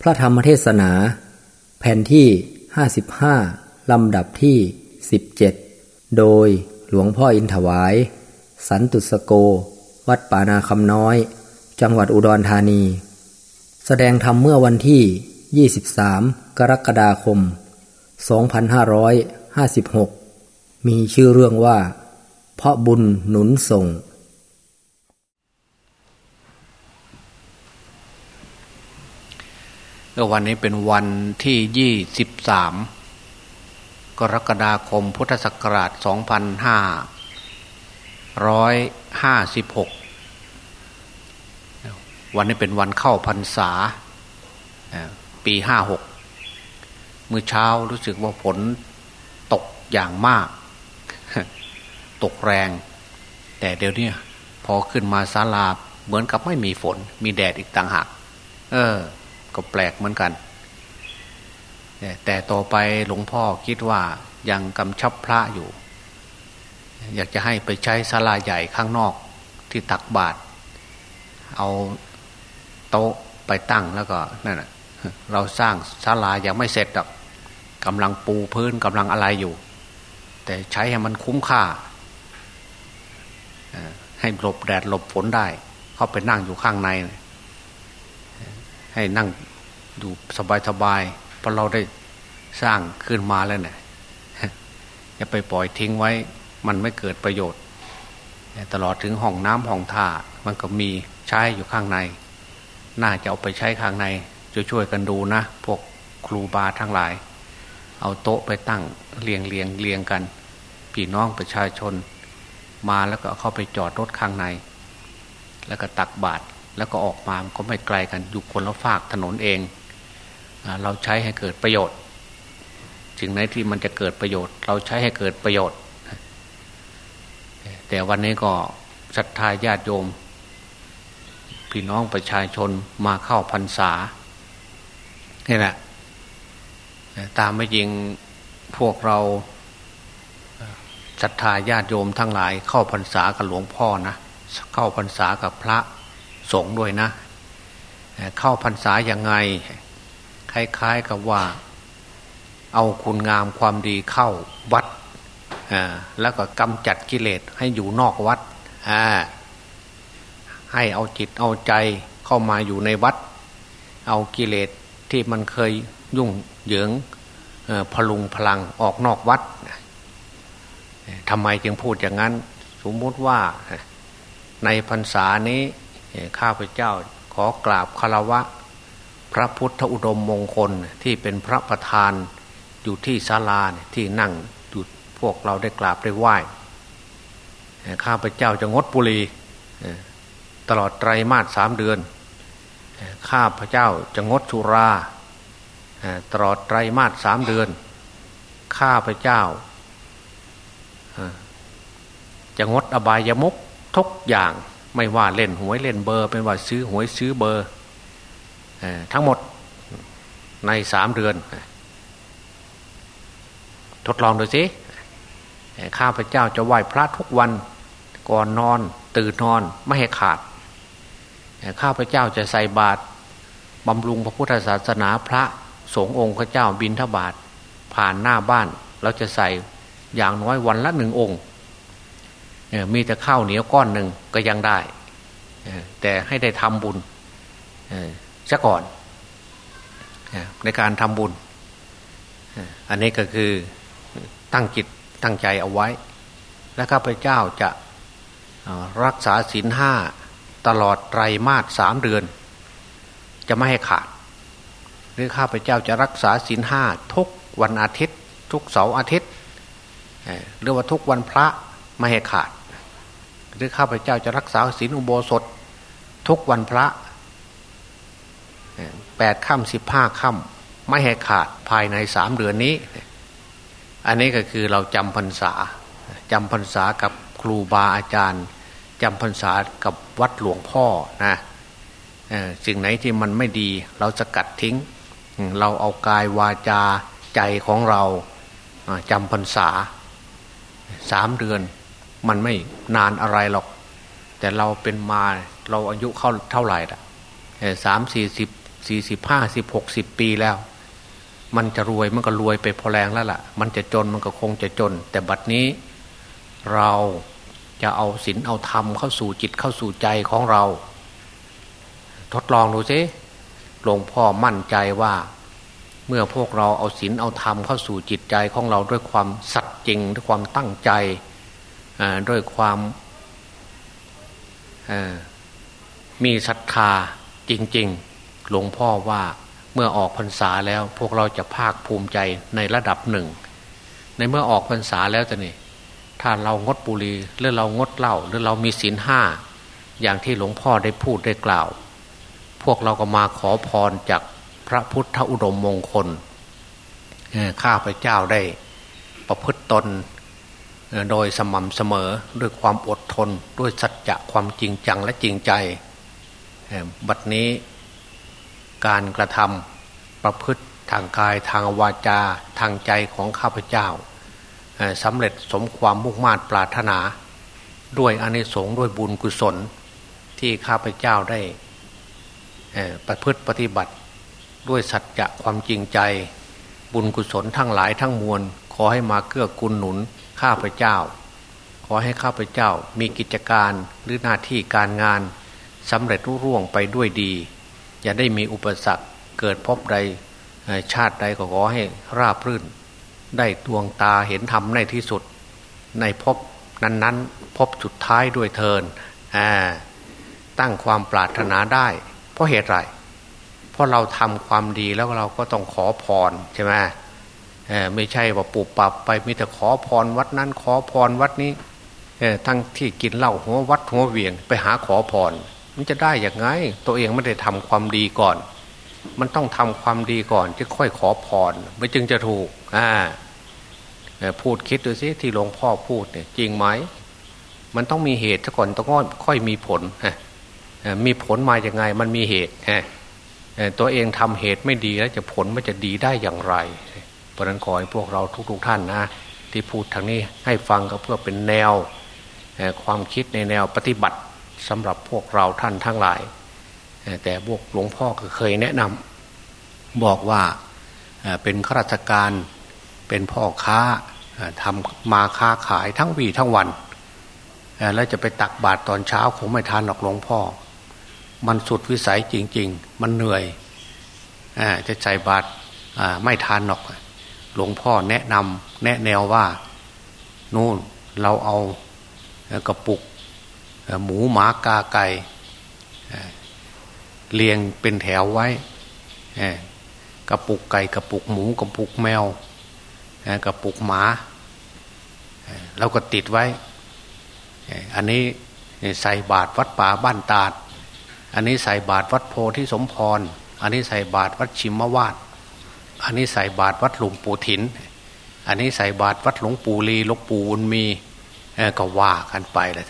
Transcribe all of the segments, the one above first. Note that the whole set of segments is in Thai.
พระธรรมเทศนา แผ่นที่ 55 ลำดับที่ 17 โดยหลวงพ่ออินถวาย สันตุสโก วัดป่านาคำน้อย จังหวัดอุดรธานี แสดงธรรมเมื่อวันที่ 23 กรกฎาคม 2556 มีชื่อเรื่องว่า เพราะบุญหนุนส่ง วันนี้เป็นวันที่ยี่สิบสามกรกฎาคมพุทธศักราชสองพันห้าร้อยห้าสิบหกวันนี้เป็นวันเข้าพรรษาปีห้าหกเมื่อเช้ารู้สึกว่าฝนตกอย่างมาก ตกแรง แต่เดี๋ยวนี้พอขึ้นมาศาลาเหมือนกับไม่มีฝน มีแดดอีกต่างหาก เออ ก็แปลกเหมือนกันแต่ต่อไปหลวงพ่อคิดว่ายังกำชับพระอยู่ อยากจะให้ไปใช้ศาลาใหญ่ข้างนอกที่ตักบาตรเอาโต๊ะไปตั้งแล้วก็นั่นเราสร้างศาลายังไม่เสร็จหรอกกำลังปูพื้นกำลังอะไรอยู่ แต่ใช้ให้มันคุ้มค่าให้หลบแดดหลบฝนได้ เข้าไปนั่งอยู่ข้างใน ให้นั่ง อยู่สบายๆเพราะเราได้สร้างขึ้นมาแล้วเนี่ยอย่าไปปล่อยทิ้งไว้ มันไม่เกิดประโยชน์ตลอดถึงห้องน้ำห้องท่ามันก็มีใช้อยู่ข้างใน น่าจะเอาไปใช้ข้างในช่วยๆกันดูนะ พวกครูบาทั้งหลาย เอาโต๊ะไปตั้งเรียงเรียงเรียงกันพี่น้องประชาชน มาแล้วก็เข้าไปจอดรถข้างใน แล้วก็ตักบาตรแล้วก็ออกมามันก็ไม่ไกลกันอยู่คนละฝากถนนเอง เราใช้ให้เกิดประโยชน์สิ่งไหนที่มันจะเกิดประโยชน์ เราใช้ให้เกิดประโยชน์ แต่วันนี้ก็ศรัทธาญาติโยม พี่น้องประชาชนมาเข้าพรรษานี่แหละตามไม่ยิงพวกเราศรัทธาญาติโยมทั้งหลาย เข้าพรรษากับหลวงพ่อนะเข้าพรรษากับพระสงฆ์ด้วยนะ เข้าพรรษาอย่างไง คล้าย ๆกับว่า เอาคุณงามความดีเข้าวัดแล้วก็กำจัดกิเลสให้อยู่นอกวัดให้เอาจิตเอาใจเข้ามาอยู่ในวัด เอากิเลสที่มันเคยยุ่งเหยิงพลุงพลังออกนอกวัดทำไมจึงพูดอย่างนั้น สมมติว่าในพรรษานี้ข้าพเจ้าขอกราบคารวะ พระพุทธอุดมมงคลที่เป็นพระประธานอยู่ที่ศาลาที่นั่งอยู่พวกเราได้กราบได้ไหว้ข้าพเจ้าจะงดบุหรี่ตลอดไตรมาสสามเดือน ข้าพเจ้าจะงดสุราตลอดไตรมาสสามเดือน ข้าพเจ้าจะงดอบายามุกทุกอย่างไม่ว่าเล่นหวยเล่นเบอร์เป็นว่าซื้อหวยซื้อเบอร์ ทั้งหมดในสามเดือน ทดลองดูสิข้าพเจ้าจะไหว้พระทุกวันก่อนนอน ตื่นนอนไม่ให้ขาด ข้าพเจ้าจะใส่บาตรบำรุงพระพุทธศาสนาพระสงฆ์องค์พระเจ้าบินทบาทผ่านหน้าบ้านเราจะใส่อย่างน้อยวันละหนึ่งองค์มีแต่ข้าวเหนียวก้อนหนึ่งก็ยังได้แต่ให้ได้ทำบุญ ซะก่อนในการทำบุญ อันนี้ก็คือตั้งจิตตั้งใจเอาไว้ และข้าพเจ้าจะรักษาศีลห้าตลอดไตรมาสสามเดือน จะไม่ให้ขาด หรือข้าพเจ้าจะรักษาศีลห้าทุกวันอาทิตย์ ทุกเสาร์อาทิตย์หรือว่าทุกวันพระไม่ให้ขาด หรือข้าพเจ้าจะรักษาศีลอุโบสถ ทุกวันพระ แปดค่ำสิบห้าค่ำไม่ให้ขาดภายในสามเดือนนี้ อันนี้ก็คือเราจำพรรษาจำพรรษากับครูบาอาจารย์จำพรรษากับวัดหลวงพ่อนะสิ่งไหนที่มันไม่ดี เราจะกัดทิ้ง เราเอากายวาจาใจของเราจำพรรษาสามเดือน มันไม่นานอะไรหรอก แต่เราเป็นมาเราอายุเข้าเท่าไหร่ละสามสี่สิบ สี่สิบห้าสิบหกสิบปีแล้ว มันจะรวยมันก็รวยไปพอแรงแล้วละ่ะ มันจะจนมันก็คงจะจน แต่บัดนี้เราจะเอาศีลเอาธรรมเข้าสู่จิตเข้าสู่ใจของเรา ทดลองดูสิหลวงพ่อมั่นใจว่า เมื่อพวกเราเอาศีลเอาธรรมเข้าสู่จิตใจของเราด้วยความสัตย์จริงด้วยความตั้งใจด้วยความมีศรัทธาจริง ๆ หลวงพ่อว่าเมื่อออกพรรษาแล้วพวกเราจะภาคภูมิใจในระดับหนึ่ง ในเมื่อออกพรรษาแล้วจะนี่ถ้าเรางดบุหรี่หรือเรางดเหล้าหรือเรามีศีลห้าอย่างที่หลวงพ่อได้พูดได้กล่าว พวกเราก็มาขอพรจากพระพุทธอุดมมงคลข้าพเจ้าได้ประพฤติตนโดยสม่ำเสมอด้วยความอดทนด้วยสัจจะความจริงจังและจริงใจ บัดนี้ การกระทำประพฤติทางกายทางวาจาทางใจของข้าพเจ้าสำเร็จสมความมุ่งมา่ปรารถนา ด้วยอนิสงส์ด้วยบุญกุศลที่ข้าพเจ้าได้ประพฤติปฏิบัติด้วยสัจจะความจริงใจ บุญกุศลทั้งหลายทั้งมวล ขอให้มาเกื้อกูลหนุนข้าพเจ้า ขอให้ข้าพเจ้ามีกิจการหรือหน้าที่การงานสำเร็จรุ่ร่งไปด้วยดี อย่าได้มีอุปสรรคเกิดพบใดชาติใดก็ขอให้ราบรื่น ได้ดวงตาเห็นธรรมในที่สุด ในพบนั้นๆ พบสุดท้ายด้วยเทินตั้งความปรารถนาได้ เพราะเหตุไรเพราะเราทำความดีแล้วเราก็ต้องขอพรใช่ไหมไม่ใช่ว่าปุบปับไปมีแต่ขอพรวัดนั้นขอพรวัดนี้ทั้งที่กินเหล้าหัววัดหัวเวียง ไปหาขอพร มันจะได้อย่างไง ตัวเองไม่ได้ทำความดีก่อน มันต้องทำความดีก่อนจะค่อยขอพรไม่จึงจะถูกอ่าพูดคิดดูสิที่หลวงพ่อพูดเนี่ย จริงไหมมันต้องมีเหตุซะก่อนต้องค่อยมีผลฮะมีผลมาอย่างไง มันมีเหตุฮะตัวเองทำเหตุไม่ดีแล้วจะผลมันจะดีได้อย่างไร เพราะนั้นขอให้พวกเราทุกๆทท่านนะที่พูดทางนี้ให้ฟังก็เพื่อเป็นแนวความคิดในแนวปฏิบัติ สำหรับพวกเราท่านทั้งหลาย แต่พวกหลวงพ่อก็เคยแนะนำบอกว่าเป็นข้าราชการเป็นพ่อค้าทำมาค้าขายทั้งวีทั้งวัน แล้วจะไปตักบาตรตอนเช้าคงไม่ทานหรอกหลวงพ่อ มันสุดวิสัยจริง ๆ มันเหนื่อยจะใส่บาตรไม่ทานหรอก หลวงพ่อแนะนำแนะแนวว่า นู่นเราเอากระปุก หมูหมากาไก่เรียงเป็นแถวไว้กระปุกไก่กระปุกหมูกระปุกแมวกระปุกหมาเราก็ติดไว้ อันนี้ใส่บาทวัดป่าบ้านตาด อันนี้ใส่บาทวัดโพธิสมพร อันนี้ใส่บาทวัดชิมวาด อันนี้ใส่บาทวัดหลวงปู่ถิน อันนี้ใส่บาทวัดหลวงปู่ลีหลวงปู่อุนมีก็ว่ากันไปแล้ว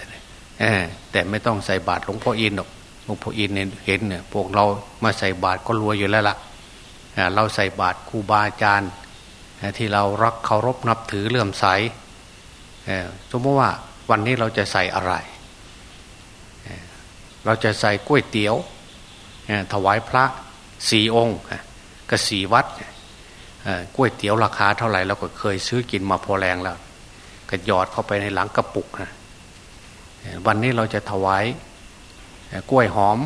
แต่ไม่ต้องใส่บาทหลวงพ่ออินหรอกหลวงพ่ออินเนี่ยเห็นเนี่ยพวกเรามาใส่บาตรก็รวยอยู่แล้วละ่ะเราใส่บาตรครูบาอาจารย์ที่เรารักเคารพนับถือเลื่อมใสสมมติว่าวันนี้เราจะใส่อะไร เราจะใส่ก๋วยเตี๋ยวถวายพระสี่องค์กระสีวัดก๋วยเตี๋ยวราคาเท่าไหร่เราก็เคยซื้อกินมาพอแรงแล้ว ก็หยอดเข้าไปในหลังกระปุกนะ วันนี้เราจะถวายกล้วยหอม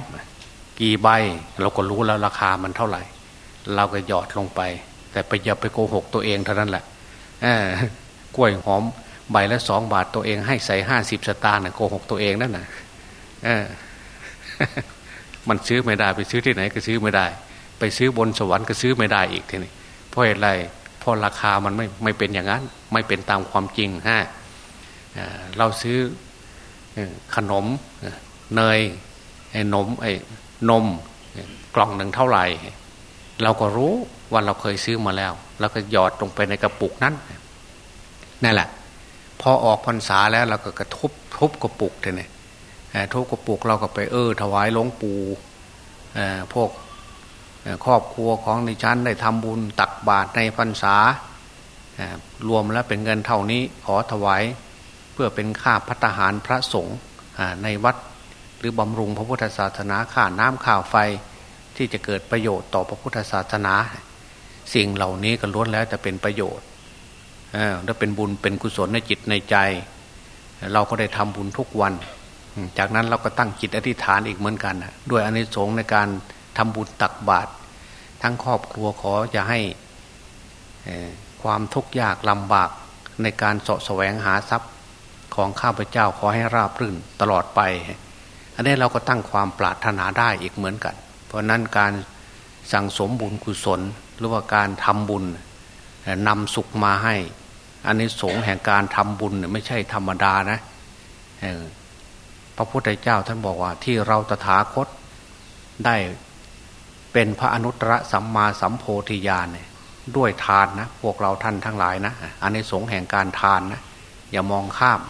กี่ใบเราก็รู้แล้วราคามันเท่าไหร่ เราก็หยอดลงไป แต่ไปอย่าไปโกหกตัวเองเท่านั้นแหละกล้วยหอมใบละสองบาทตัวเองให้ใส่ห้าสิบสตางค์โกหกตัวเองนั่นนะมันซื้อไม่ได้ไปซื้อที่ไหนก็ซื้อไม่ได้ ไปซื้อบนสวรรค์ก็ซื้อไม่ได้อีกทีนี้เพราะอะไรเพราะราคามันไม่ไม่เป็นอย่างนั้น ไม่เป็นตามความจริงฮะเราซื้อ ขนมเนยไอ้นมไอ้นมกล่องหนึ่งเท่าไหร่ เราก็รู้ว่าเราเคยซื้อมาแล้วแล้วก็หยอดลงไปในกระปุกนั้นนั่นแหละ พอออกพรรษาแล้วเราก็กระทุบทุบกระปุกเลยเนี่ยทุบกระปุกเราก็ไปเออ ถวายหลวงปู่พวกครอบครัวของในชั้นได้ทำบุญตักบาตรในพรรษารวมแล้วเป็นเงินเท่านี้ขอถวาย เพื่อเป็นค่าพัฒหารพระสงฆ์ในวัดหรือบำรุงพระพุทธศาสนาข่าน้ำข่าวไฟที่จะเกิดประโยชน์ต่อพระพุทธศาสนา สิ่งเหล่านี้ก็ล้วนแล้วจะเป็นประโยชน์ถ้าเป็นบุญเป็นกุศลในจิตในใจ เราก็ได้ทำบุญทุกวัน จากนั้นเราก็ตั้งจิตอธิษฐานอีกเหมือนกันด้วยอนิสงส์ในการทำบุญตักบาตรทั้งครอบครัวขอจะให้ความทุกข์ยากลำบากในการสะแสวงหาทรัพย์ ของข้าพเจ้าขอให้ราบรื่นตลอดไป อันนี้เราก็ตั้งความปรารถนาได้อีกเหมือนกัน เพราะนั้นการสั่งสมบุญกุศล หรือว่าการทำบุญนำสุขมาให้ อันนี้สงแห่งการทำบุญไม่ใช่ธรรมดานะพระพุทธเจ้าท่านบอกว่าที่เราตถาคตได้เป็นพระอนุตตรสัมมาสัมโพธิญาณเนี่ยด้วยทานนะ พวกเราท่านทั้งหลายนะอันนี้สงแห่งการทานนะ อย่ามองข้าม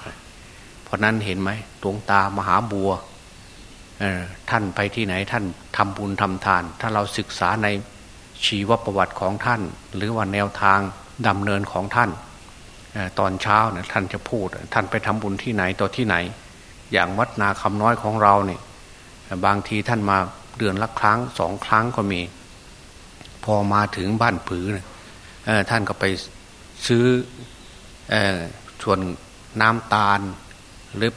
เพราะนั้นเห็นไหมดวงตามหาบัวท่านไปที่ไหนท่านทำบุญทำทาน ถ้าเราศึกษาในชีวประวัติของท่าน หรือว่าแนวทางดำเนินของท่านตอนเช้าเนี่ยท่านจะพูด ท่านไปทำบุญที่ไหนต่อที่ไหน อย่างวัดนาคำน้อยของเราเนี่ยบางทีท่านมาเดือนละครั้งสองครั้งก็มี พอมาถึงบ้านผือท่านก็ไปซื้อ ส่วนน้ำตาลหรือ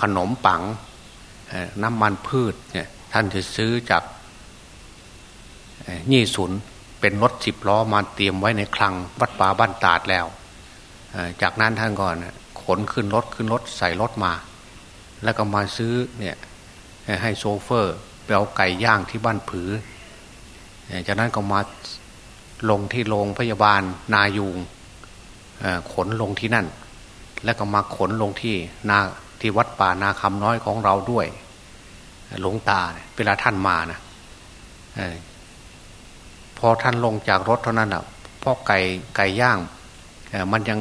ขนมปังน้ำมันพืชเนี่ยท่านจะซื้อจากยี่สุนเป็นรถสิบล้อมาเตรียมไว้ในคลังวัดป่าบ้านตาดแล้ว จากนั้นท่านก่อนขนขึ้นรถขึ้นรถใส่รถมา แล้วก็มาซื้อเนี่ยให้โซเฟอร์ไปเอาไก่ย่างที่บ้านผือ จากนั้นก็มาลงที่โรงพยาบาลนายูง ขนลงที่นั่น แล้วก็มาขนลงที่นาที่วัดป่านาคำน้อยของเราด้วยหลวงตาเวลาท่านมานะพอท่านลงจากรถเท่านั้นอะพ่อไก่ไก่ย่างมันยัง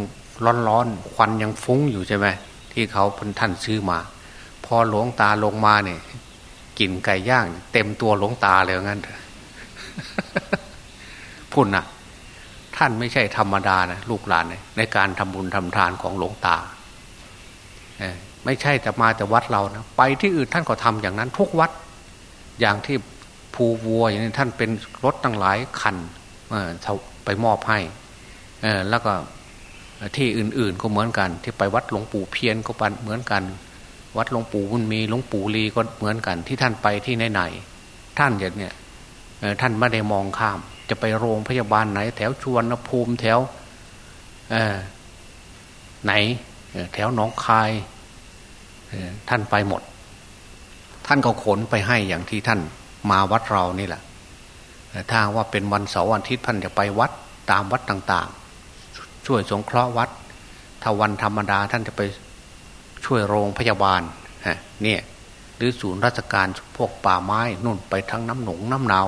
ร้อนๆควันยังฟุ้งอยู่ใช่ไหมที่เขาเป็นท่านซื้อมา พอหลวงตาลงมาเนี่ยกลิ่นไก่ย่าง เต็มตัวหลวงตาเลยงั้นพุ่นนะ ท่านไม่ใช่ธรรมดานะลูกหลานในการทำบุญทำทานของหลวงตาไม่ใช่แต่มาแต่วัดเรานะไปที่อื่นท่านก็ทำอย่างนั้นทุกวัด อย่างที่ภูวัวอย่างนี้ท่านเป็นรถตั้งหลายคันไปมอบให้แล้วก็ที่อื่น ๆ ก็เหมือนกัน ที่ไปวัดหลวงปู่เพียนก็ปันเหมือนกัน วัดหลวงปู่บุญมีหลวงปู่ลีก็เหมือนกัน ที่ท่านไปที่ไหนๆท่านอย่างเนี้ยท่านไม่ได้มองข้าม จะไปโรงพยาบาลไหน แถวชวนภูมิแถวไหน แถวหนองคายท่านไปหมด ท่านก็ขนไปให้อย่างที่ท่านมาวัดเรานี่แหละถ้าว่าเป็นวันเสาร์วันอาทิตย์ท่านจะไปวัดตามวัดต่าง ๆ ช่วยสงเคราะห์วัด ถ้าวันธรรมดาท่านจะไปช่วยโรงพยาบาลเนี่ยหรือศูนย์ราชการพวกป่าไม้นุ่นไปทั้งน้ำหนงน้ำหนาว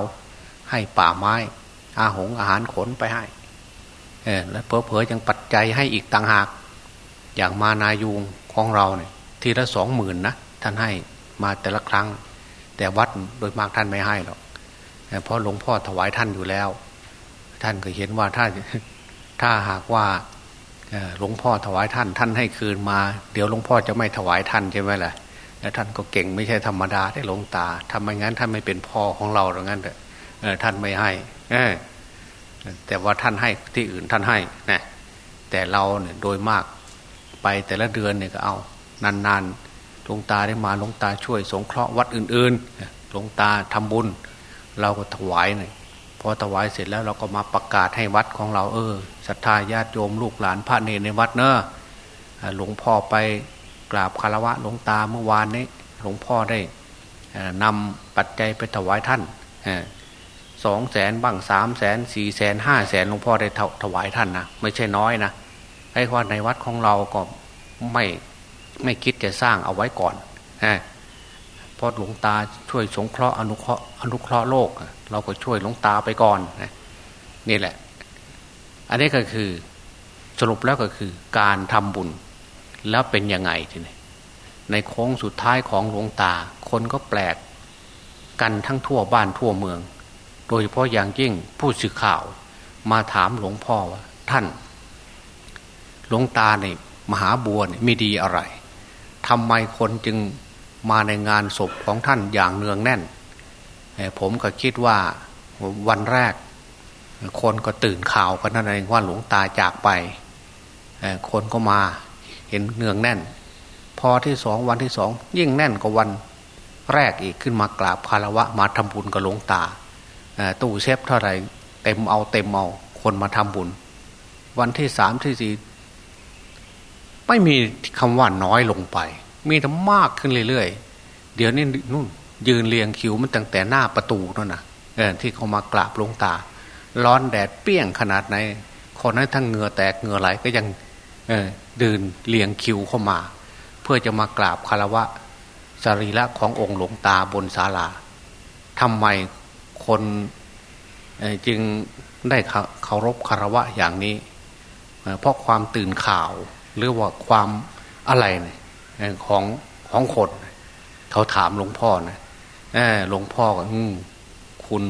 ให้ป่าไม้ อาหงอาหารขนไปให้เออและเพอเพอยังปัจจัยให้อีกต่างหาก อย่างมานายูงของเราเนี่ย ทีละสองหมื่นนะท่านให้มาแต่ละครั้ง แต่วัดโดยมากท่านไม่ให้หรอกเพราะหลวงพ่อถวายท่านอยู่แล้ว ท่านก็เห็นว่าถ้าถ้าหากว่าหลวงพ่อถวายท่าน ท่านให้คืนมา เดี๋ยวหลวงพ่อจะไม่ถวายท่านใช่ไหมล่ะแล้วท่านก็เก่งไม่ใช่ธรรมดาได้หลวงตาทำไมงั้นท่านไม่เป็นพ่อของเราหรืองั้นเถอะ ท่านไม่ให้แต่ว่าท่านให้ที่อื่นท่านให้นะแต่เราเนี่ยโดยมากไปแต่ละเดือนเนี่ยก็เอา นานๆหลวงตาได้มาหลวงตาช่วยสงเคราะห์วัดอื่นๆหลวงตาทำบุญ เราก็ถวายเนี่ยพอถวายเสร็จแล้วเราก็มาประกาศให้วัดของเรา เออศรัทธาญาติโยมลูกหลานพระเนรในวัดเนอะหลวงพ่อไปกราบคารวะหลวงตาเมื่อวานนี้ หลวงพ่อได้นำปัจจัยไปถวายท่าน สองแสนบ้างสามแสนสี่แสนห้าแสนหลวงพ่อได้ถวายท่านนะไม่ใช่น้อยนะไอ้ว่าในวัดของเราก็ไม่ไม่คิดจะสร้างเอาไว้ก่อนฮะพอหลวงตาช่วยสงเคราะห์อนุเคราะห์อนุเคราะห์โลก เราก็ช่วยหลวงตาไปก่อนนะนี่แหละ อันนี้ก็คือสรุปแล้วก็คือการทำบุญแล้วเป็นยังไงทีนี้ในโค้งสุดท้ายของหลวงตา คนก็แปลก กันทั้งทั่วบ้านทั่วเมือง โดยเฉพาะอย่างยิ่งผู้สื่อข่าวมาถามหลวงพ่อว่าท่าน หลวงตาเนี่ยมหาบัวเนี่ยมีดีอะไรทำไมคนจึงมาในงานศพของท่านอย่างเนืองแน่น ผมก็คิดว่าวันแรก คนก็ตื่นข่าวกันนั่นเองว่าหลวงตาจากไป คนก็มาเห็นเนืองแน่น พอที่สองวันที่สองยิ่งแน่นกว่าวันแรกอีกขึ้นมากราบคารวะมาทำบุญกับหลวงตา ตู้เซฟเท่าไหร่เต็มเอาเต็มเอาคนมาทำบุญ วันที่สามที่สี่ไม่มีคำว่าน้อยลงไป มีแต่มากขึ้นเรื่อยๆ เดี๋ยวนี้นู่น ยืนเรียงคิวมันตั้งแต่หน้าประตูนั่นนะเออที่เขามากราบหลวงตา ร้อนแดดเปี้ยงขนาดไหนคนนั้นทั้งเหงื่อแตกเหงื่อไหลก็ยังเออดินเรียงคิวเข้ามา เพื่อจะมากราบคารวะสรีระขององค์หลวงตาบนศาลาทำไม คนจึงได้เคารพคารวะอย่างนี้ เพราะความตื่นข่าวหรือว่าความอะไรของของคนเขาถามหลวงพ่อนะหลวงพ่อก็คุณ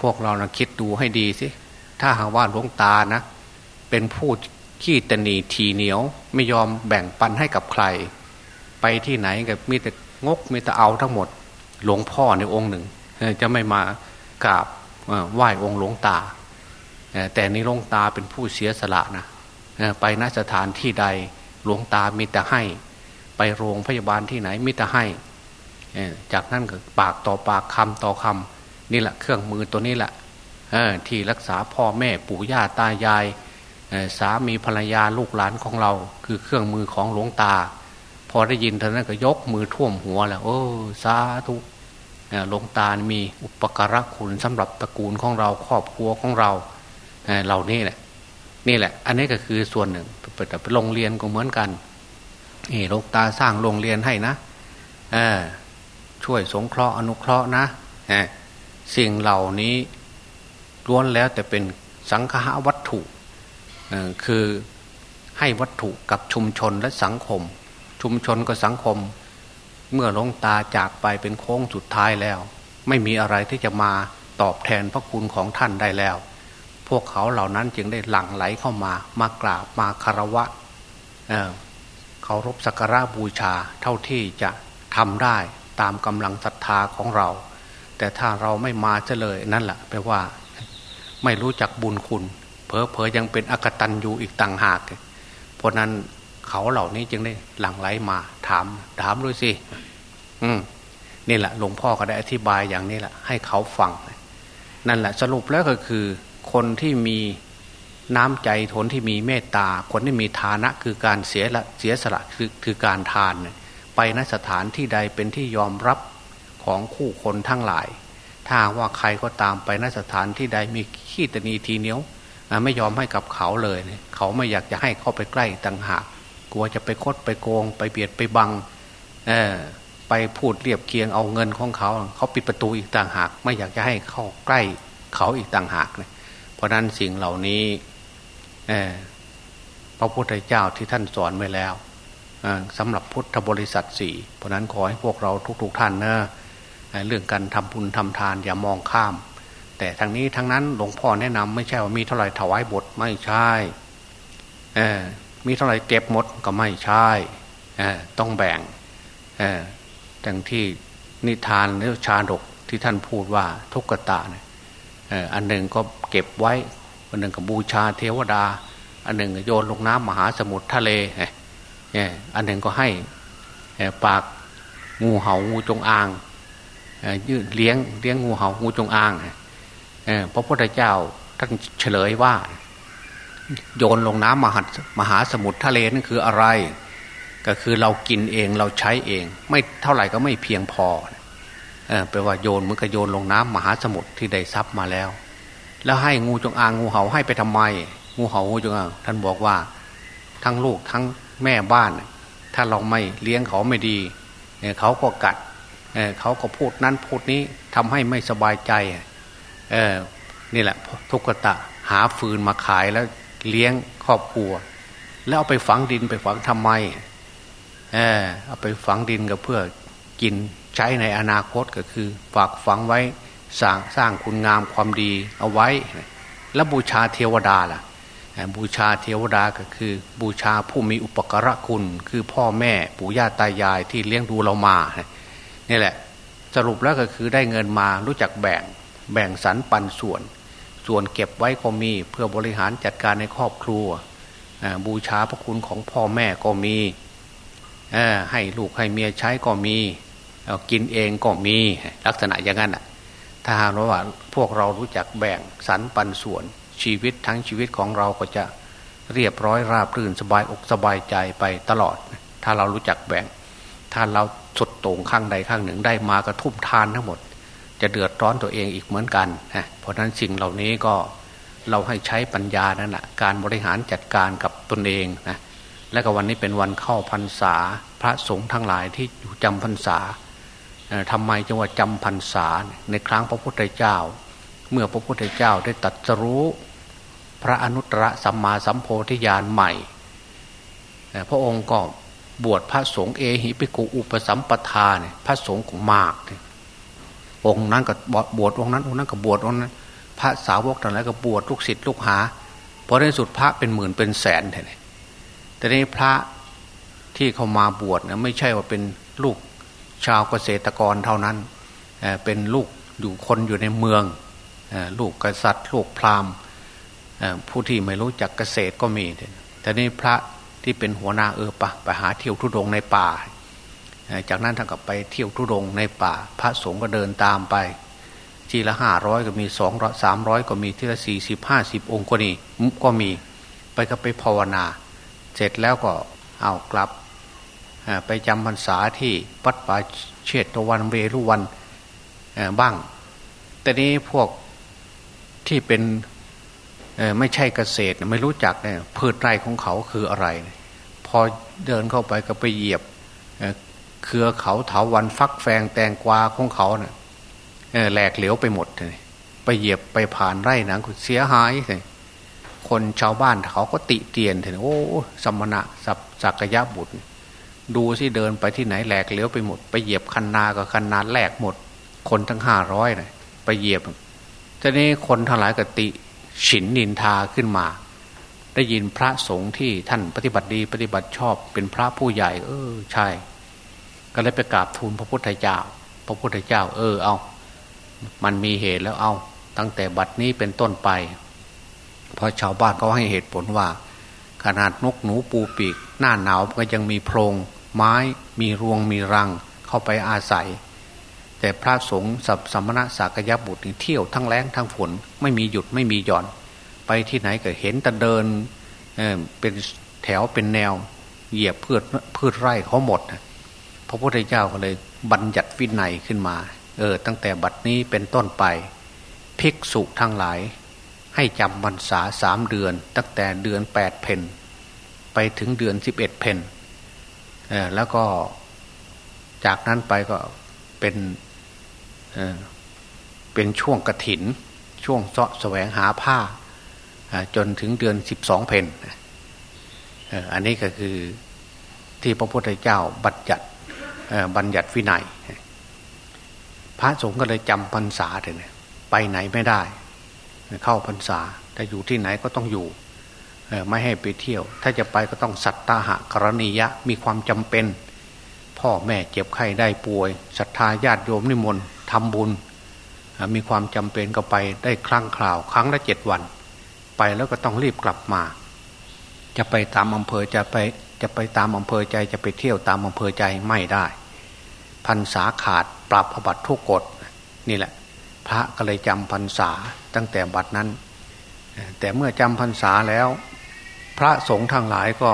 พวกเรานะคิดดูให้ดีสิถ้าหากว่าหลวงตานะ เป็นผู้ขี้ตนีทีเหนียว ไม่ยอมแบ่งปันให้กับใคร ไปที่ไหนก็มีแต่งกมีแต่เอาทั้งหมด หลวงพ่อในองค์หนึ่ง จะไม่มากราบไหว้องค์หลวงตา แต่นี้หลวงตาเป็นผู้เสียสละนะไปนสถานที่ใดหลวงตามีแต่ให้ ไปโรงพยาบาลที่ไหนมีแต่ให้จากนั้นก็ปากต่อปากคำต่อคำนี่แหละเครื่องมือตัวนี้แหละที่รักษาพ่อแม่ปู่ย่าตายายสามีภรรยาลูกหลานของเรา คือเครื่องมือของหลวงตา พอได้ยินเท่านั้นก็ยกมือท่วมหัวแล้ว โอ้ สาธุ หลวงตามีอุปการะคุณสำหรับตระกูลของเราครอบครัวของเราเหล่านี้แหละนี่แหละ อันนี้ก็คือส่วนหนึ่งแต่ไปโรงเรียนก็เหมือนกันนี่หลวงตาสร้างโรงเรียนให้นะช่วยสงเคราะห์อนุเคราะห์นะสิ่งเหล่านี้ล้วนแล้วแต่เป็นสังฆาวัตถุคือให้วัตถุกับชุมชนและสังคม ชุมชนกับสังคม เมื่อหลวงตาจากไปเป็นโค้งสุดท้ายแล้ว ไม่มีอะไรที่จะมาตอบแทนพระคุณของท่านได้แล้ว พวกเขาเหล่านั้นจึงได้หลั่งไหลเข้ามามากราบมาคารวะเเคารพสักการะบูชาเท่าที่จะทำได้ตามกำลังศรัทธาของเรา แต่ถ้าเราไม่มาเฉลยนั่นแหละแปลว่า ไม่รู้จักบุญคุณเพอเพอยังเป็นอกตันอยู่อีกต่างหาก เพราะนั้น เขาเหล่านี้จึงได้หลั่งไหลมา ถาม ถามด้วยสิอืมนี่แหละหลวงพ่อก็ได้อธิบายอย่างนี้แหละให้เขาฟัง นั่นแหละสรุปแล้วก็คือ คนที่มีน้ำใจทนที่มีเมตตา คนที่มีฐานะคือการเสียละเสียสละคือคือการทาน ไปนสถานที่ใดเป็นที่ยอมรับของคู่คนทั้งหลาย ถ้าว่าใครก็ตามไปนสถานที่ใดมีขี้ตนีทีเหนียวไม่ยอมให้กับเขาเลย เขาไม่อยากจะให้เข้าไปใกล้ต่างหาก กลัวจะไปคดไปโกง ไปเบียดไปบังไปพูดเรียบเคียงเอาเงินของเขา เขาปิดประตูอีกต่างหาก ไม่อยากจะให้เข้าใกล้เขาอีกต่างหากเลยเพราะนั้นสิ่งเหล่านี้พระพุทธเจ้าที่ท่านสอนไว้แล้วสำหรับพุทธบริษัทสี่เพราะนั้นขอให้พวกเราทุกๆทท่านนะเรื่องการทำบุญทำทานอย่ามองข้าม แต่ทางนี้ทางนั้นหลวงพ่อแนะนำไม่ใช่ว่ามีเท่าไหร่ถวายบทไม่ใช่ มีเท่าไหร่เก็บหมดก็ไม่ใช่ต้องแบ่งดังที่นิทานหรือชาดกที่ท่านพูดว่าทุกตะเนี่ยอันหนึ่งก็เก็บไว้ อันหนึ่งก็บูชาเทวดา อันหนึ่งโยนลงน้ำมหาสมุทรทะเลอันหนึ่งก็ให้ปากงูเหางูจงอางยืดเลี้ยงเลี้ยงงูเหางูจงอางพระพุทธเจ้าท่านเฉลยว่า โยนลงน้ำมหามหาสมุทรทะเลนั่นคืออะไร ก็คือเรากินเองเราใช้เอง ไม่เท่าไหร่ก็ไม่เพียงพอเออแปลว่าโยนมันก็โยนลงน้ำมหาสมุทรที่ได้ซับมาแล้ว แล้วให้งูจงอางงูเห่าให้ไปทำไม งูเห่างูจงอางท่านบอกว่า ทั้งลูกทั้งแม่บ้าน ถ้าเราไม่เลี้ยงเขาไม่ดีเขาก็กัดเขาก็พูดนั้นพูดนี้ทำให้ไม่สบายใจนี่แหละทุกตะหาฟืนมาขายแล้ว เลี้ยงครอบครัว แล้วเอาไปฝังดินไปฝังทำไมเออเอาไปฝังดินก็เพื่อกินใช้ในอนาคตก็คือ ฝากฝังไว้สร้างสร้างคุณงามความดีเอาไว้ แล้วบูชาเทวดาล่ะบูชาเทวดาก็คือ บูชาผู้มีอุปการะคุณ คือพ่อแม่ปู่ย่าตายายที่เลี้ยงดูเรามานี่แหละ สรุปแล้วก็คือได้เงินมารู้จักแบ่งแบ่งสรรปันส่วน ส่วนเก็บไว้ก็มีเพื่อบริหารจัดการในครอบครัวบูชาพระคุณของพ่อแม่ก็มีให้ลูกให้เมียใช้ก็มีกินเองก็มีลักษณะอย่างนั้นถ้าหากว่าพวกเรารู้จักแบ่งสรรปันส่วนชีวิตทั้งชีวิตของเราก็จะเรียบร้อยราบรื่นสบายอกสบายใจไปตลอด ถ้าเรารู้จักแบ่ง ถ้าเราสุดโต่งข้างใดข้างหนึ่งได้มากระทุ่มทานทั้งหมด จะเดือดร้อนตัวเองอีกเหมือนกันนะเพราะฉะนั้นสิ่งเหล่านี้ก็เราให้ใช้ปัญญานั่นแหละการบริหารจัดการกับตนเองนะและก็วันนี้เป็นวันเข้าพรรษาพระสงฆ์ทั้งหลายที่อยู่จำพรรษาทำไมจังหวัดจำพรรษาในครั้งพระพุทธเจ้า เมื่อพระพุทธเจ้าได้ตัดสรู้พระอนุตตรสัมมาสัมโพธิญาณใหม่ พระองค์ก็บวชพระสงฆ์เอหิปิกุอุปสัมปทาเนี่ยพระสงฆ์ของมาก องค์นั้นก็บวชองค์นั้นองค์นั้นก็บวชองค์นั้น พระสาวกต่างๆก็บวชลูกศิษย์ลูกหาพอในสุดพระเป็นหมื่นเป็นแสนเลยแต่ในพระที่เขามาบวชเนี่ยไม่ใช่ว่าเป็นลูกชาวเกษตรกรเท่านั้นเป็นลูกอยู่คนอยู่ในเมืองลูกกษัตริย์ ลูกพราหมณ์ผู้ที่ไม่รู้จักเกษตรก็มีแต่นี่พระที่เป็นหัวหน้าเออปะไปหาเที่ยวทุดงในป่า จากนั้นท่านก็ไปเที่ยวทุดงในป่า พระสงฆ์ก็เดินตามไป ทีละห้าร้อยก็มีสองร้อยสามร้อยก็มีทีละสี่สิบห้าสิบองค์ก็นี่ก็มีไปก็ไปภาวนา เสร็จแล้วก็เอากลับไปจำพรรษาที่วัดป่าเชตตะวันเวรุวันบ้าง แต่นี้พวกที่เป็นไม่ใช่เกษตรไม่รู้จักเนี่ยพืชไร่ของเขาคืออะไร พอเดินเข้าไปก็ไปเหยียบ เครือเขาเถาวันฟักแฟงแตงกวาของเขาเนะ่ยแหลกเหลวไปหมดเลยไปเหยียบไปผ่านไร่นังเสียหายเลยคนชาวบ้านเขาก็ติเตียนเลยโอ้สมณะสับสักยะบุตร ดูสิเดินไปที่ไหนแหลกเหลวไปหมด ไปเหยียบคันนากับคันนาแหลกหมด คนทั้งห้าร้อยเลยไปเหยียบทีนี้คนทั้งหลายกติฉินนินทาขึ้นมา ได้ยินพระสงฆ์ที่ท่านปฏิบัติดีปฏิบัติชอบเป็นพระผู้ใหญ่ เออ ใช่ ก็เลยไปกราบทูลพระพุทธเจ้า พระพุทธเจ้า เออเอา มันมีเหตุแล้วเอา ตั้งแต่บัดนี้เป็นต้นไป เพราะชาวบ้านเขาให้เหตุผลว่า ขนาดนกหนูปูปีก หน้าหนาวก็ยังมีโพรงไม้มีรวงมีรังเข้าไปอาศัย แต่พระสงฆ์สัมสมณะสากยบุตรเที่ยวทั้งแรงทั้งฝนไม่มีหยุดไม่มีหย่อน ไปที่ไหนก็เห็นแต่เดินเเป็นแถวเป็นแนว เหยียบพืชพืชไร่เขาหมด พระพุทธเจ้าก็เลยบัญญัติวินัยขึ้นมา เออ ตั้งแต่บัดนี้เป็นต้นไป ภิกษุทั้งหลาย ให้จำพรรษาสามเดือน ตั้งแต่เดือนแปดเพนไปถึงเดือนสิบเอ็ดเพนเออแล้วก็จากนั้นไปก็เป็นเป็นช่วงกระถิน ช่วงเสาะแสวงหาผ้า จนถึงเดือนสิบสองเพนอันนี้ก็คือที่พระพุทธเจ้าบัญญัติ บัญญัติวินัย พระสงฆ์ก็เลยจำพรรษาเลยไปไหนไม่ได้ เข้าพรรษาแต่อยู่ที่ไหนก็ต้องอยู่ไม่ให้ไปเที่ยว ถ้าจะไปก็ต้องสัตตาหะกรณียะมีความจำเป็น พ่อแม่เจ็บไข้ได้ป่วยศรัทธาญาติโยมนิมนต์ทำบุญ มีความจำเป็นก็ไปได้ครั้งคราว ครั้งละเจ็ดวัน ไปแล้วก็ต้องรีบกลับมา จะไปตามอำเภอจะไปจะไปตามอำเภอใจจะไปเที่ยวตามอำเภอใจไม่ได้ พันษาขาดปรับอบัตทุกกฎนี่แหละ พระก็เลยจำพรรษาตั้งแต่บัดนั้น แต่เมื่อจำพรรษาแล้ว พระสงฆ์ทั้งหลายก็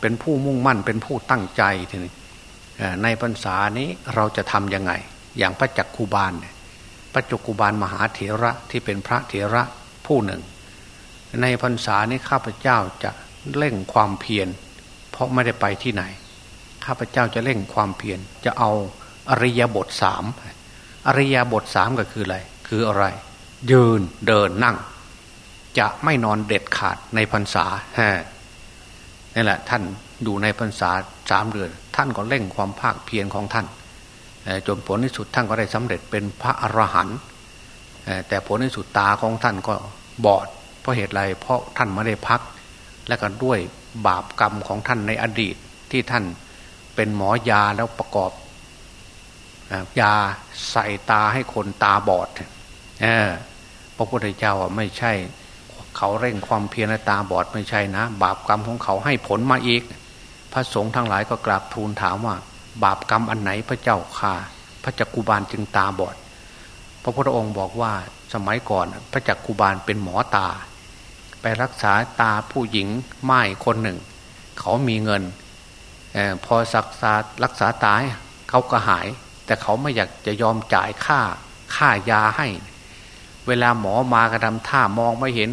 เป็นผู้มุ่งมั่นเป็นผู้ตั้งใจทีนี้ในพรรษานี้เราจะทำยังไง อย่างพระจักคูบาลพระจักคูบาลมหาเถระที่เป็นพระเถระผู้หนึ่ง ในพรรษานี้ข้าพเจ้าจะเร่งความเพียร เพราะไม่ได้ไปที่ไหน ข้าพเจ้าจะเร่งความเพียรจะเอา อริยบทสามอริยบทสามก็คืออะไร คืออะไร ยืนเดินนั่ง จะไม่นอนเด็ดขาดในพรรษาฮนี่แหละ ท่านอยู่ในพรรษาสามเดือน ท่านก็เร่งความภาคเพียรของท่านจนผลที่สุดท่านก็ได้สำเร็จเป็นพระอรหันต์แต่ผลที่สุดตาของท่านก็บอด เพราะเหตุไรเพราะท่านไม่ได้พัก และก็ด้วยบาปกรรมของท่านในอดีตที่ท่านเป็นหมอยาแล้วประกอบ ยาใส่ตาให้คนตาบอดเออพระพุทธเจ้าอะไม่ใช่ เขาเร่งความเพียรตาบอดไม่ใช่นะ บาปกรรมของเขาให้ผลมาอีก พระสงฆ์ทั้งหลายก็กราบทูลถามว่า บาปกรรมอันไหนพระเจ้าข่าพระจักกุบาลจึงตาบอด พระพุทธองค์บอกว่าสมัยก่อนพระจักกุบาลเป็นหมอตา ไปรักษาตาผู้หญิงไม้คนหนึ่ง เขามีเงินอพอสักษารักษาตายเขาก็หาย แต่เขาไม่อยากจะยอมจ่ายค่าค่ายาให้ เวลาหมอมากระทำท่ามองไม่เห็น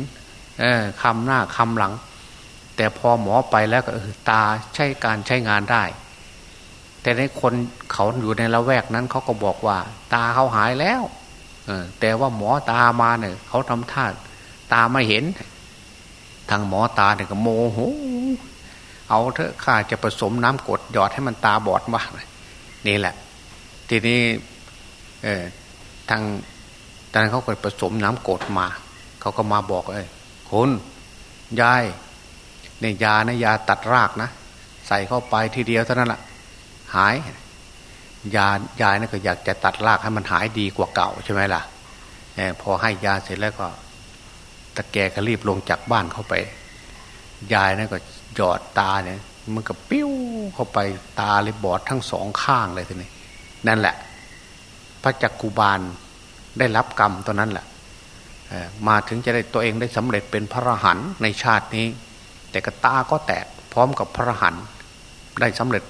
คำหน้าคำหลัง แต่พอหมอไปแล้วก็ตาใช้การใช้งานได้ แต่ในคนเขาอยู่ในละแวกนั้นเขาก็บอกว่า ตาเขาหายแล้วแต่ว่าหมอตามาเนี่ยเขาทำท่าตาไม่เห็น ทางหมอตาเนี่ยก็โมโหเอาเถอะข้าจะผสมน้ำกดหยอดให้มันตาบอดว่านี่แหละ ทีนี้เออทางตอนนั้นเขาก็ผสมน้ำกดมา เขาก็มาบอกเอ้คุณยายเนี่ยยานะยาตัดรากนะ ใส่เข้าไปทีเดียวเท่านั้นแหละหาย ยายายนะก็อยากจะตัดรากให้มันหายดีกว่าเก่าใช่ไหมล่ะอพอให้ยาเสร็จแล้วก็ตะแกก็รีบลงจากบ้านเข้าไป ยายนะก็หยอดตาเนี่ย มันก็ปิ้วเข้าไปตาเลยบอดทั้งสองข้างเลยทีนี้ นั่นแหละ พระจักกุบาลได้รับกรรมตัวนั้นแหละมาถึงจะได้ตัวเองได้สำเร็จเป็นพระรหันในชาตินี้ แต่ก็ตาก็แตกพร้อมกับพระหันได้สำเร็จ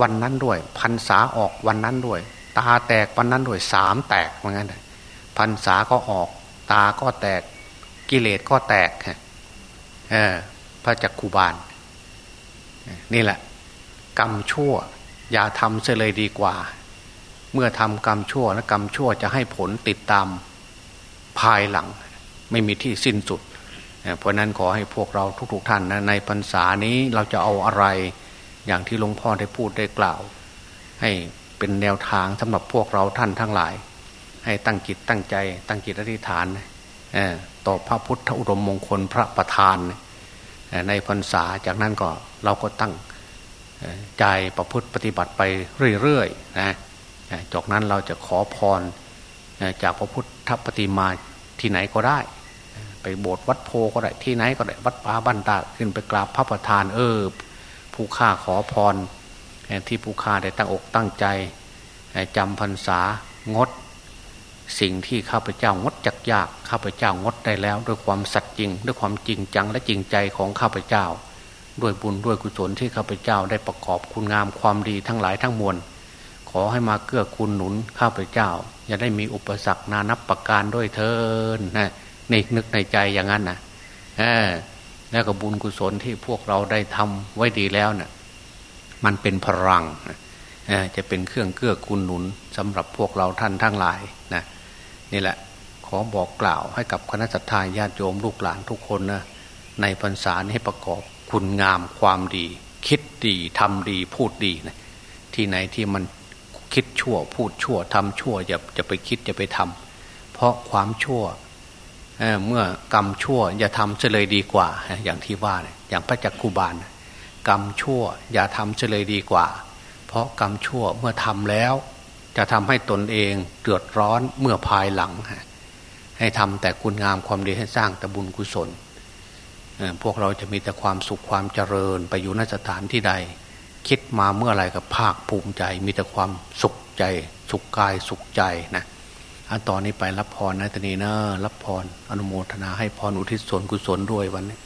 วันนั้นด้วย พันษาออกวันนั้นด้วย ตาแตกวันนั้นด้วยสามแตกเหมือนกันพันษาก็ออก ตาก็แตกกิเลสก็แตกพระจักคูบาลนี่แหละ กรรมชั่ว อย่าทำเสียเลยดีกว่า เมื่อทำกรรมชั่วและกรรมชั่วจะให้ผลติดตามภายหลัง ไม่มีที่สิ้นสุด เพราะนั้นขอให้พวกเราทุกๆทท่านนะในพรรษานี้เราจะเอาอะไร อย่างที่หลวงพ่อได้พูดได้กล่าว ให้เป็นแนวทางสำหรับพวกเราท่านทั้งหลาย ให้ตั้งจิตตั้งใจ ตั้งจิตอธิษฐานต่อพระพุทธอุดมมงคลพระประธาน ในพรรษาจากนั้นก็เราก็ตั้ง ใจประพฤติปฏิบัติไปเรื่อยๆนะจากนั้นเราจะขอพรจากพระพุทธปฏิมาที่ไหนก็ได้ ไปโบสถ์วัดโพก็ได้ที่ไหนก็ได้วัดป่าบ้านตาขึ้นไปกราบพระประธานเออผู้ฆ่าขอพรที่ผู้ฆ่าได้ตั้งอกตั้งใจจำพรรษางด สิ่งที่ข้าพเจ้างดจักยากข้าพเจ้างดได้แล้ว ด้วยความสัตย์จริง ด้วยความจริงจังและจริงใจของข้าพเจ้า ด้วยบุญด้วยกุศลที่ข้าพเจ้าได้ประกอบคุณงามความดีทั้งหลายทั้งมวล ขอให้มาเกื้อกูลหนุนข้าพเจ้า อย่าได้มีอุปสรรคนานับประการด้วยเทินนะนนึกในใจอย่างนั้นนะเออแล้วก็บุญกุศลที่พวกเราได้ทำไว้ดีแล้วเนะ่ยมันเป็นพลังจะเป็นเครื่องเกื้อกูลหนุนสำหรับพวกเราท่านทั้งหลายนะนี่แหละ ขอบอกกล่าวให้กับคณะสัตยาญาติโยมลูกหลานทุกคนนะในพรรษาให้ประกอบ คุณงามความดี คิดดีทำดีพูดดีนะที่ไหนที่มันคิดชั่ว พูดชั่วทำชั่วอย่าจะไปคิดจะไปทำเพราะความชั่วเเมื่อกรรมชั่วอย่าทำเฉลยดีกว่า อย่างที่ว่านี่ยอย่างพระจักคูบาลกรรมชั่ว อย่าทำเฉลยดีกว่า เพราะกรรมชั่วเมื่อทำแล้ว จะทำให้ตนเองเดือดร้อนเมื่อภายหลัง ให้ทำแต่คุณงามความดีให้สร้างแต่บุญกุศล พวกเราจะมีแต่ความสุขความเจริญไปอยู่นสถานที่ใด คิดมาเมื่อไรกับภาคภูมิใจ มีแต่ความสุขใจ สุขกายสุขใจนะอันตอนนี้ไปรับพรนะตนีเนอะรับพรอนุโมทนาให้พรอุทิศส่วนกุศลด้วยวันนี้